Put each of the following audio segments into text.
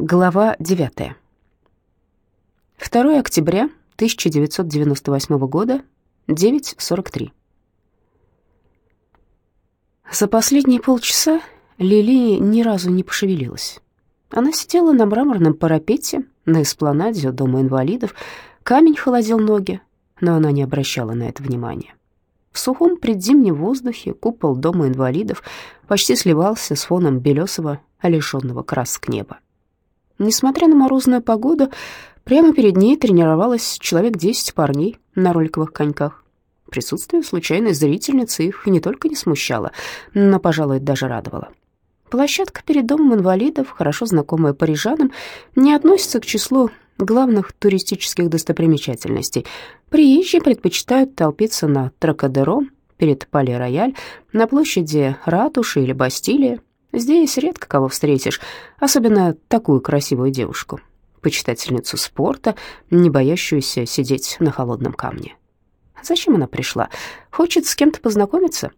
Глава 9. 2 октября 1998 года, 9.43. За последние полчаса Лили ни разу не пошевелилась. Она сидела на мраморном парапете на эспланаде дома инвалидов, камень холодил ноги, но она не обращала на это внимания. В сухом предзимнем воздухе купол дома инвалидов почти сливался с фоном белесого, лишенного красок неба. Несмотря на морозную погоду, прямо перед ней тренировалось человек десять парней на роликовых коньках. Присутствие случайной зрительницы их не только не смущало, но, пожалуй, даже радовало. Площадка перед домом инвалидов, хорошо знакомая парижанам, не относится к числу главных туристических достопримечательностей. Приезжие предпочитают толпиться на Тракадеро, перед Пале-Рояль, на площади Ратуши или Бастилии, Здесь редко кого встретишь, особенно такую красивую девушку, почитательницу спорта, не боящуюся сидеть на холодном камне. Зачем она пришла? Хочет с кем-то познакомиться?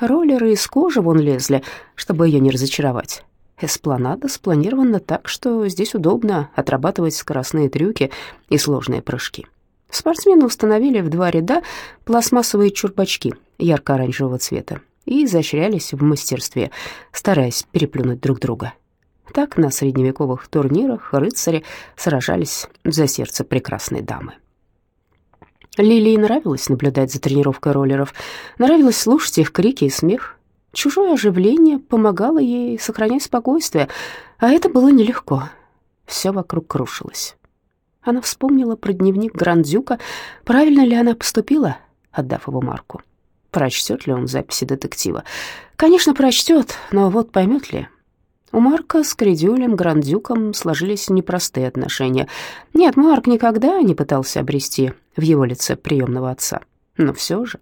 Роллеры из кожи вон лезли, чтобы ее не разочаровать. Эспланада спланирована так, что здесь удобно отрабатывать скоростные трюки и сложные прыжки. Спортсмены установили в два ряда пластмассовые чурбачки ярко-оранжевого цвета и изощрялись в мастерстве, стараясь переплюнуть друг друга. Так на средневековых турнирах рыцари сражались за сердце прекрасной дамы. Лилии нравилось наблюдать за тренировкой роллеров, нравилось слушать их крики и смех. Чужое оживление помогало ей сохранять спокойствие, а это было нелегко. Все вокруг крушилось. Она вспомнила про дневник Грандзюка, правильно ли она поступила, отдав его Марку. Прочтет ли он записи детектива? Конечно, прочтет, но вот поймет ли? У Марка с Кридюлем Грандюком сложились непростые отношения. Нет, Марк никогда не пытался обрести в его лице приемного отца. Но все же...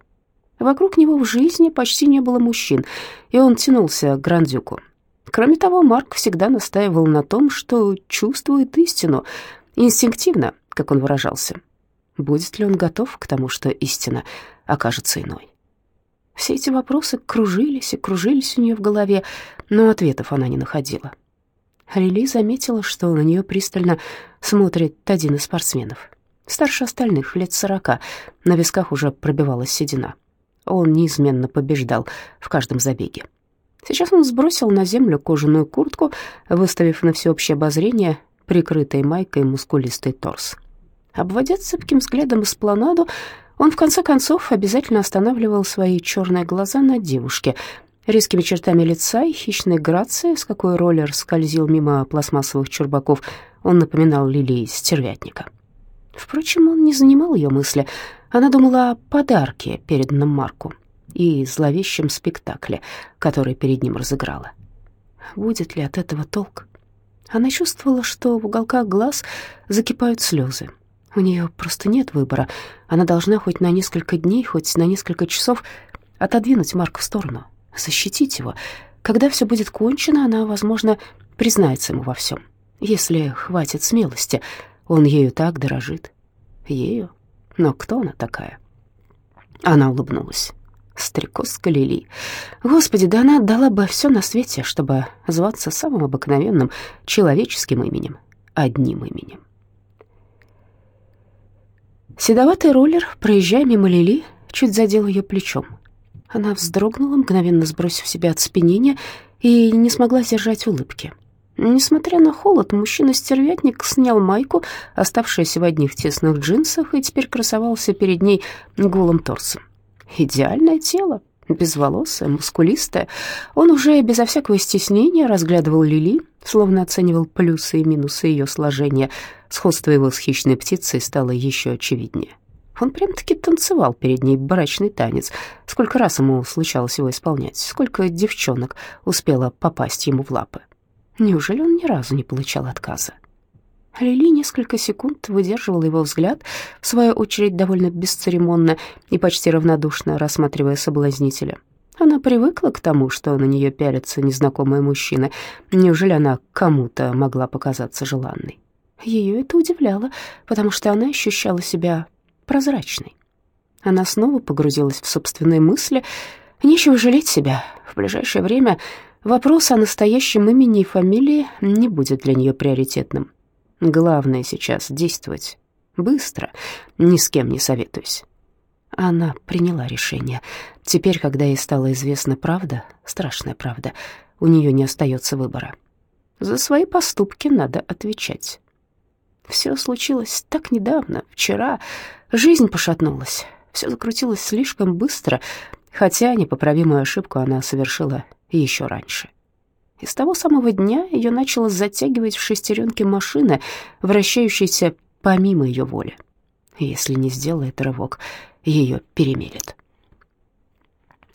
Вокруг него в жизни почти не было мужчин, и он тянулся к Грандюку. Кроме того, Марк всегда настаивал на том, что чувствует истину, инстинктивно, как он выражался. Будет ли он готов к тому, что истина окажется иной? Все эти вопросы кружились и кружились у нее в голове, но ответов она не находила. Лили заметила, что на нее пристально смотрит один из спортсменов. Старше остальных, лет сорока, на висках уже пробивалась седина. Он неизменно побеждал в каждом забеге. Сейчас он сбросил на землю кожаную куртку, выставив на всеобщее обозрение прикрытой майкой мускулистый торс. Обводя цепким взглядом эспланаду, он, в конце концов, обязательно останавливал свои черные глаза на девушке. Резкими чертами лица и хищной грацией, с какой роллер скользил мимо пластмассовых чурбаков, он напоминал Лилии стервятника. Впрочем, он не занимал ее мысли. Она думала о подарке, переданном Марку, и зловещем спектакле, который перед ним разыграла. Будет ли от этого толк? Она чувствовала, что в уголках глаз закипают слезы. У нее просто нет выбора. Она должна хоть на несколько дней, хоть на несколько часов отодвинуть Марка в сторону, защитить его. Когда все будет кончено, она, возможно, признается ему во всем. Если хватит смелости, он ею так дорожит. Ею? Но кто она такая? Она улыбнулась. Стрекозка Лили. Господи, да она отдала бы все на свете, чтобы зваться самым обыкновенным человеческим именем, одним именем. Седоватый роллер, проезжая мимо Лили, чуть задел ее плечом. Она вздрогнула, мгновенно сбросив себя оцепенение, и не смогла сдержать улыбки. Несмотря на холод, мужчина-стервятник снял майку, оставшуюся в одних тесных джинсах, и теперь красовался перед ней голым торсом. Идеальное тело, безволосое, мускулистое. Он уже безо всякого стеснения разглядывал Лили, словно оценивал плюсы и минусы ее сложения — Сходство его с хищной птицей стало еще очевиднее. Он прям-таки танцевал перед ней брачный танец. Сколько раз ему случалось его исполнять, сколько девчонок успело попасть ему в лапы. Неужели он ни разу не получал отказа? Лили несколько секунд выдерживала его взгляд, в свою очередь довольно бесцеремонно и почти равнодушно рассматривая соблазнителя. Она привыкла к тому, что на нее пялятся незнакомые мужчины. Неужели она кому-то могла показаться желанной? Ее это удивляло, потому что она ощущала себя прозрачной. Она снова погрузилась в собственные мысли. Нечего жалеть себя. В ближайшее время Вопрос о настоящем имени и фамилии не будет для нее приоритетным. Главное сейчас действовать быстро, ни с кем не советуюсь. Она приняла решение. Теперь, когда ей стала известна правда, страшная правда, у нее не остается выбора. За свои поступки надо отвечать. Все случилось так недавно, вчера. Жизнь пошатнулась. Все закрутилось слишком быстро, хотя непоправимую ошибку она совершила еще раньше. И с того самого дня ее начало затягивать в шестеренки машины, вращающейся помимо ее воли. Если не сделает рывок, ее перемелет.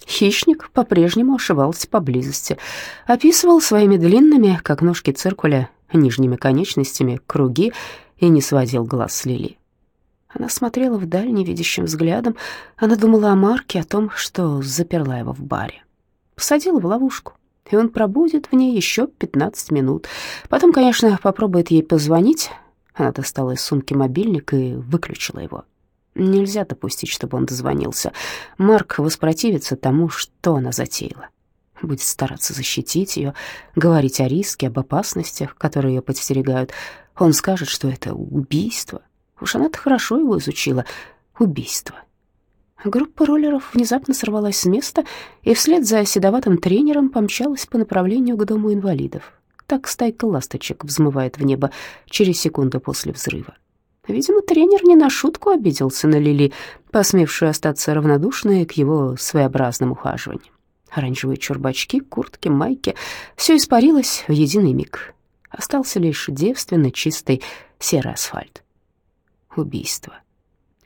Хищник по-прежнему ошивался поблизости, описывал своими длинными, как ножки циркуля, нижними конечностями круги и не сводил глаз с Лили. Она смотрела вдаль невидящим взглядом. Она думала о Марке, о том, что заперла его в баре. Посадила в ловушку, и он пробудет в ней еще 15 минут. Потом, конечно, попробует ей позвонить. Она достала из сумки мобильник и выключила его. Нельзя допустить, чтобы он дозвонился. Марк воспротивится тому, что она затеяла. Будет стараться защитить ее, говорить о риске, об опасностях, которые ее подстерегают. Он скажет, что это убийство. Уж она-то хорошо его изучила. Убийство. Группа роллеров внезапно сорвалась с места и вслед за седоватым тренером помчалась по направлению к дому инвалидов. Так стайка ласточек взмывает в небо через секунду после взрыва. Видимо, тренер не на шутку обиделся на Лили, посмевшую остаться равнодушной к его своеобразным ухаживаниям. Оранжевые чурбачки, куртки, майки — все испарилось в единый миг. Остался лишь девственно чистый серый асфальт. Убийство.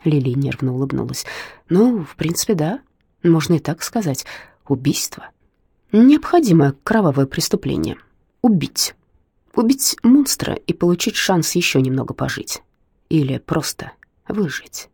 Лили нервно улыбнулась. Ну, в принципе, да, можно и так сказать. Убийство. Необходимое кровавое преступление. Убить. Убить монстра и получить шанс еще немного пожить или просто выжить.